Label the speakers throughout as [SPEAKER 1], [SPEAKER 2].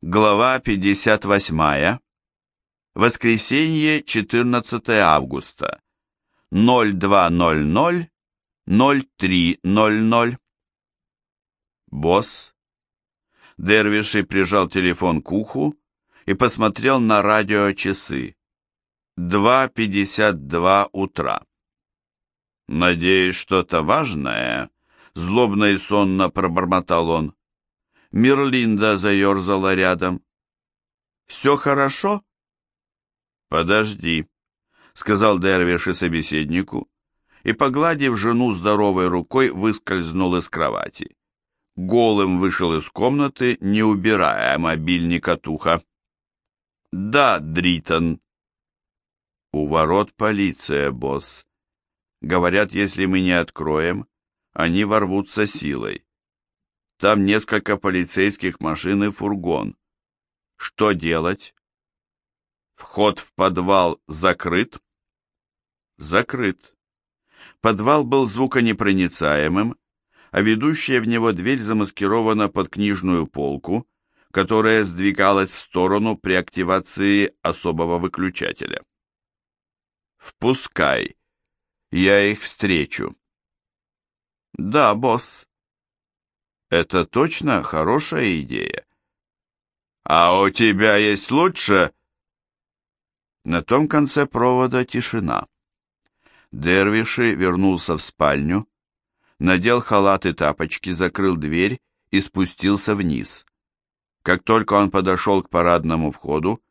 [SPEAKER 1] Глава 58. Воскресенье, 14 августа. 0200 0300. Босс. Дервиши прижал телефон к уху и посмотрел на радиочасы. 2.52 утра. «Надеюсь, что-то важное?» — злобно и сонно пробормотал он. Мирлинда заерзала рядом. «Все хорошо?» «Подожди», — сказал Дервиш и собеседнику, и, погладив жену здоровой рукой, выскользнул из кровати. Голым вышел из комнаты, не убирая мобильник от уха. «Да, Дритон». «У ворот полиция, босс. Говорят, если мы не откроем, они ворвутся силой. Там несколько полицейских машин и фургон. Что делать? Вход в подвал закрыт? Закрыт. Подвал был звуконепроницаемым, а ведущая в него дверь замаскирована под книжную полку, которая сдвигалась в сторону при активации особого выключателя. «Впускай. Я их встречу». «Да, босс», это точно хорошая идея. А у тебя есть лучше? На том конце провода тишина. Дервиши вернулся в спальню, надел халат и тапочки, закрыл дверь и спустился вниз. Как только он подошел к парадному входу,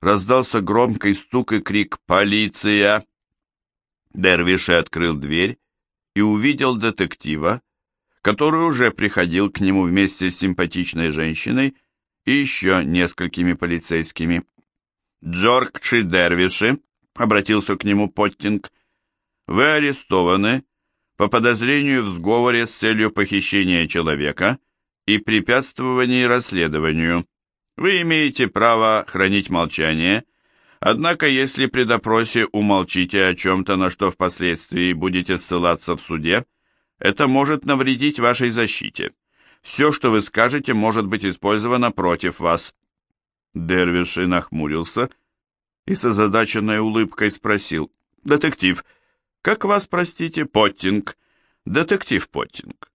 [SPEAKER 1] раздался громкий стук и крик «Полиция!». Дервиши открыл дверь и увидел детектива, который уже приходил к нему вместе с симпатичной женщиной и еще несколькими полицейскими. «Джоркчи Дервиши», — обратился к нему Поттинг, — «вы арестованы по подозрению в сговоре с целью похищения человека и препятствовании расследованию. Вы имеете право хранить молчание, однако если при допросе умолчите о чем-то, на что впоследствии будете ссылаться в суде, — это может навредить вашей защите. Все, что вы скажете, может быть использовано против вас». Дервиши нахмурился и с озадаченной улыбкой спросил. «Детектив, как вас, простите, Поттинг?» «Детектив Поттинг,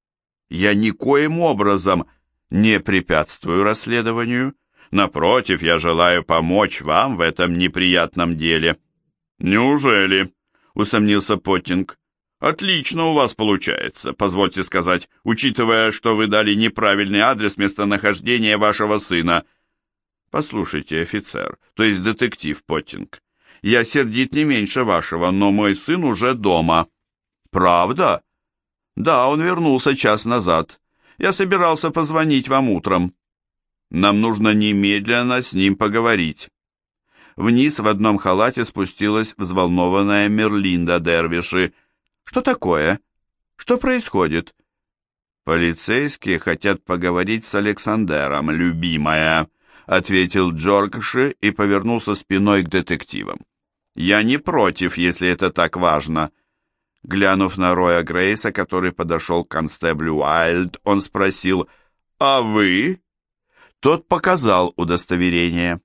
[SPEAKER 1] я никоим образом не препятствую расследованию. Напротив, я желаю помочь вам в этом неприятном деле». «Неужели?» — усомнился Поттинг. Отлично у вас получается, позвольте сказать, учитывая, что вы дали неправильный адрес местонахождения вашего сына. Послушайте, офицер, то есть детектив Поттинг, я сердит не меньше вашего, но мой сын уже дома. Правда? Да, он вернулся час назад. Я собирался позвонить вам утром. Нам нужно немедленно с ним поговорить. Вниз в одном халате спустилась взволнованная Мерлинда Дервиши, что такое? Что происходит? Полицейские хотят поговорить с Александером, любимая, ответил Джоргши и повернулся спиной к детективам. Я не против, если это так важно. Глянув на Роя Грейса, который подошел к констеблю Уайльд, он спросил, «А вы?» Тот показал удостоверение.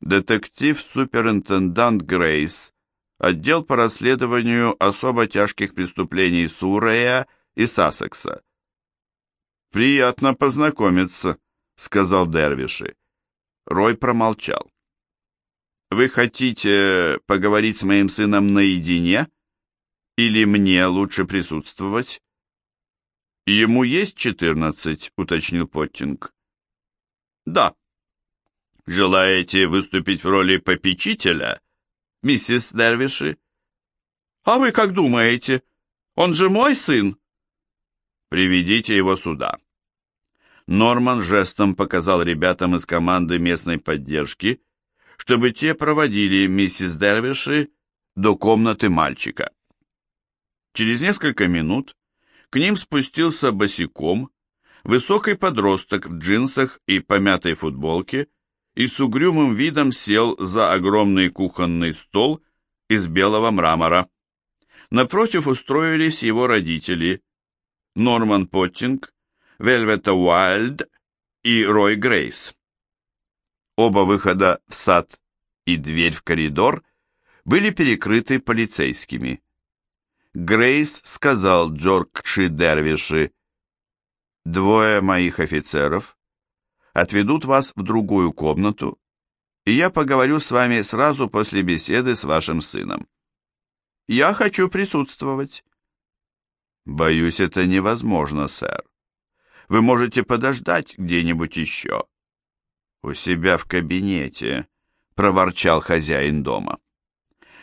[SPEAKER 1] Детектив-суперинтендант Грейс отдел по расследованию особо тяжких преступлений Сурея и Сассекса. «Приятно познакомиться», — сказал Дервиши. Рой промолчал. «Вы хотите поговорить с моим сыном наедине? Или мне лучше присутствовать?» «Ему есть четырнадцать?» — уточнил Поттинг. «Да». «Желаете выступить в роли попечителя?» Миссис Дервиши. А вы как думаете? Он же мой сын. Приведите его сюда. Норман жестом показал ребятам из команды местной поддержки, чтобы те проводили миссис Дервиши до комнаты мальчика. Через несколько минут к ним спустился босиком высокий подросток в джинсах и помятой футболке и с угрюмым видом сел за огромный кухонный стол из белого мрамора. Напротив устроились его родители Норман Поттинг, Вельвета Уайльд и Рой Грейс. Оба выхода в сад и дверь в коридор были перекрыты полицейскими. Грейс сказал Джоркши Дервиши, «Двое моих офицеров отведут вас в другую комнату, и я поговорю с вами сразу после беседы с вашим сыном. Я хочу присутствовать». «Боюсь, это невозможно, сэр. Вы можете подождать где-нибудь еще». «У себя в кабинете», — проворчал хозяин дома.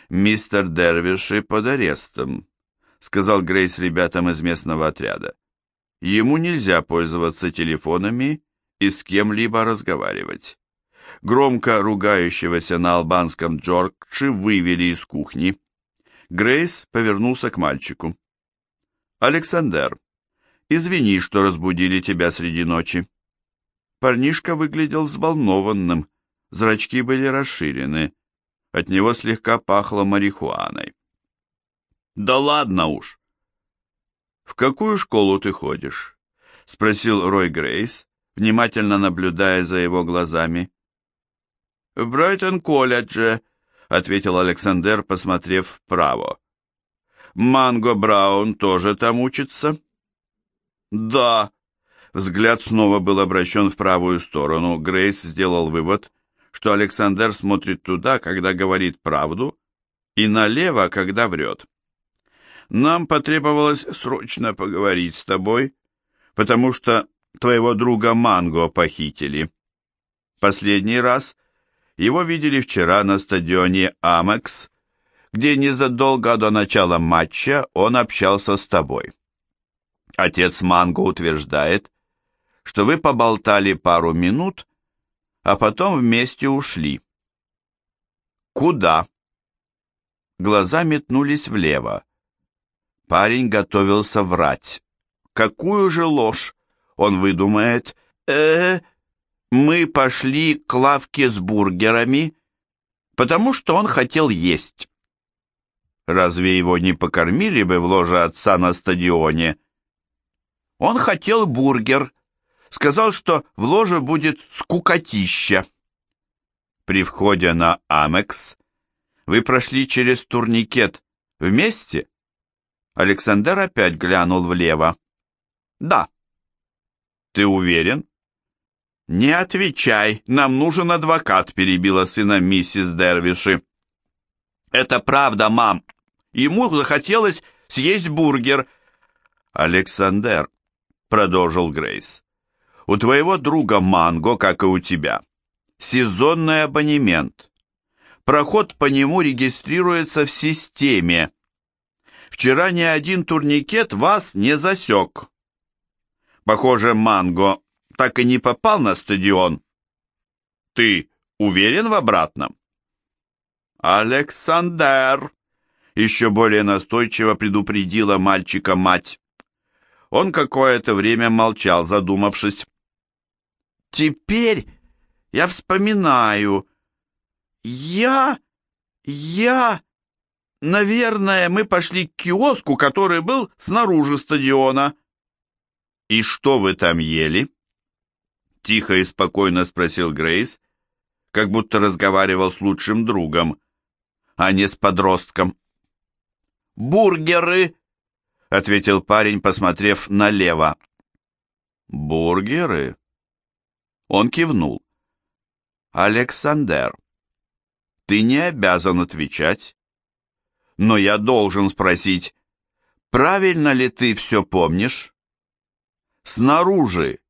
[SPEAKER 1] «Мистер Дервиши под арестом», — сказал Грейс ребятам из местного отряда. «Ему нельзя пользоваться телефонами и с кем-либо разговаривать». Громко ругающегося на албанском Джорджи вывели из кухни. Грейс повернулся к мальчику. «Александр, извини, что разбудили тебя среди ночи». Парнишка выглядел взволнованным, зрачки были расширены. От него слегка пахло марихуаной. «Да ладно уж!» «В какую школу ты ходишь?» — спросил Рой Грейс, внимательно наблюдая за его глазами. «В Брайтон-колледже», — ответил Александр, посмотрев вправо. «Манго Браун тоже там учится?» «Да», Взгляд снова был обращен в правую сторону. Грейс сделал вывод, что Александр смотрит туда, когда говорит правду, и налево, когда врет. «Нам потребовалось срочно поговорить с тобой, потому что твоего друга Манго похитили. Последний раз его видели вчера на стадионе Амекс, где незадолго до начала матча он общался с тобой. Отец Манго утверждает, что вы поболтали пару минут, а потом вместе ушли. Куда? Глаза метнулись влево. Парень готовился врать. Какую же ложь? Он выдумает. э, -э мы пошли к лавке с бургерами, потому что он хотел есть. Разве его не покормили бы в ложе отца на стадионе? Он хотел бургер, сказал, что в ложе будет скукотища. При входе на Амекс вы прошли через турникет вместе? Александр опять глянул влево. Да. Ты уверен? Не отвечай, нам нужен адвокат, перебила сына миссис Дервиши. Это правда, мам. Ему захотелось съесть бургер. Александр, продолжил Грейс. У твоего друга Манго, как и у тебя, сезонный абонемент. Проход по нему регистрируется в системе. Вчера ни один турникет вас не засек. Похоже, Манго так и не попал на стадион. Ты уверен в обратном? Александр, еще более настойчиво предупредила мальчика мать. Он какое-то время молчал, задумавшись. Теперь я вспоминаю. Я... я... Наверное, мы пошли к киоску, который был снаружи стадиона. И что вы там ели? Тихо и спокойно спросил Грейс, как будто разговаривал с лучшим другом, а не с подростком. «Бургеры!» — ответил парень, посмотрев налево. «Бургеры?» Он кивнул. «Александр, ты не обязан отвечать, но я должен спросить, правильно ли ты все помнишь? Снаружи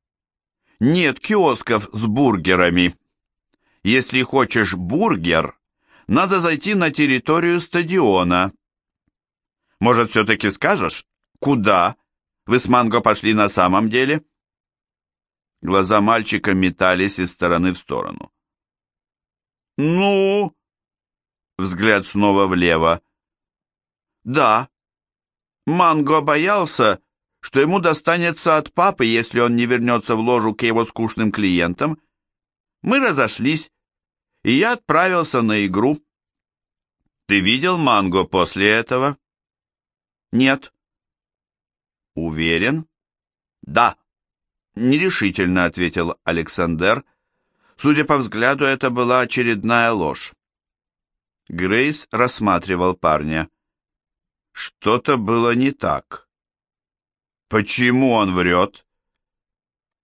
[SPEAKER 1] нет киосков с бургерами. Если хочешь бургер, надо зайти на территорию стадиона. Может, все-таки скажешь, куда вы с Манго пошли на самом деле?» Глаза мальчика метались из стороны в сторону. «Ну?» Взгляд снова влево. «Да. Манго боялся, что ему достанется от папы, если он не вернется в ложу к его скучным клиентам. Мы разошлись, и я отправился на игру. Ты видел Манго после этого?» «Нет». «Уверен?» «Да» нерешительно ответил Александр, Судя по взгляду, это была очередная ложь. Грейс рассматривал парня. Что-то было не так. Почему он врет?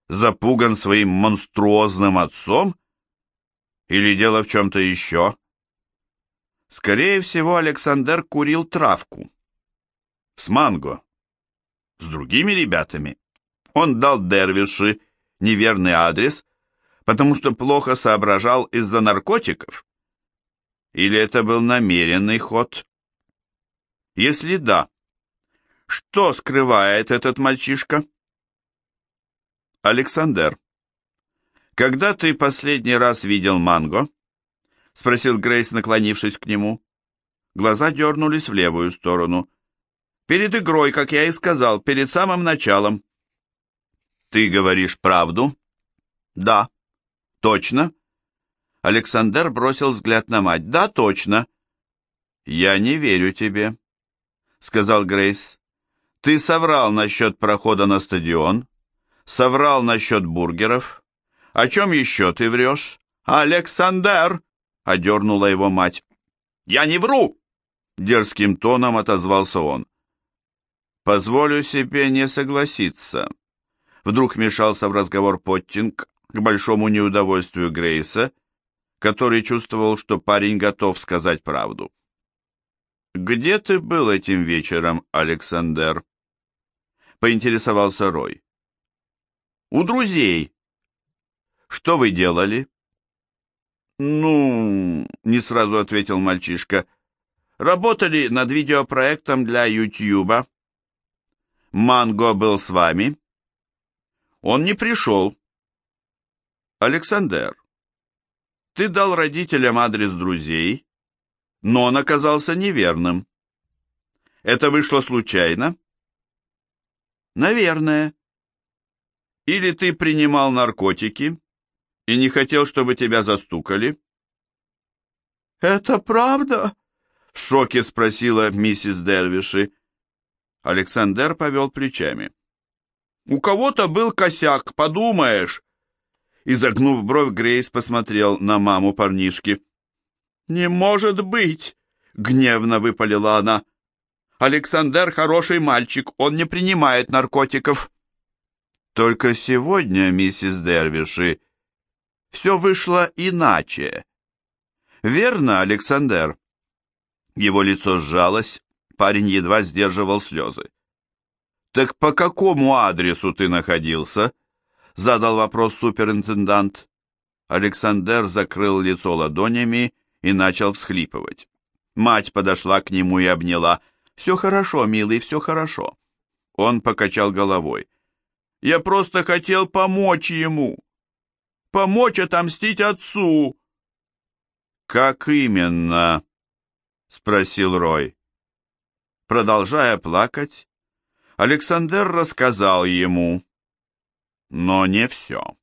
[SPEAKER 1] Запуган своим монструозным отцом? Или дело в чем-то еще? Скорее всего, Александр курил травку. С манго. С другими ребятами. Он дал Дервиши неверный адрес, потому что плохо соображал из-за наркотиков. Или это был намеренный ход? Если да, что скрывает этот мальчишка? Александр, когда ты последний раз видел Манго? Спросил Грейс, наклонившись к нему. Глаза дернулись в левую сторону. Перед игрой, как я и сказал, перед самым началом. Ты говоришь правду? Да. Точно? Александр бросил взгляд на мать. Да, точно. Я не верю тебе, сказал Грейс. Ты соврал насчет прохода на стадион, соврал насчет бургеров. О чем еще ты врешь? Александр! Одернула его мать. Я не вру! Дерзким тоном отозвался он. Позволю себе не согласиться. Вдруг вмешался в разговор Поттинг к большому неудовольствию Грейса, который чувствовал, что парень готов сказать правду. «Где ты был этим вечером, Александр?» — поинтересовался Рой. «У друзей». «Что вы делали?» «Ну...» — не сразу ответил мальчишка. «Работали над видеопроектом для Ютьюба». «Манго был с вами?» «Он не пришел». «Александр, ты дал родителям адрес друзей, но он оказался неверным. Это вышло случайно? Наверное. Или ты принимал наркотики и не хотел, чтобы тебя застукали? Это правда? В шоке спросила миссис Дервиши. Александр повел плечами. У кого-то был косяк, подумаешь. Изогнув бровь, Грейс посмотрел на маму парнишки. «Не может быть!» — гневно выпалила она. «Александр хороший мальчик, он не принимает наркотиков». «Только сегодня, миссис Дервиши, все вышло иначе». «Верно, Александр?» Его лицо сжалось, парень едва сдерживал слезы. «Так по какому адресу ты находился?» — задал вопрос суперинтендант. Александр закрыл лицо ладонями и начал всхлипывать. Мать подошла к нему и обняла. «Все хорошо, милый, все хорошо». Он покачал головой. «Я просто хотел помочь ему. Помочь отомстить отцу». «Как именно?» — спросил Рой. Продолжая плакать, Александр рассказал ему, но не все.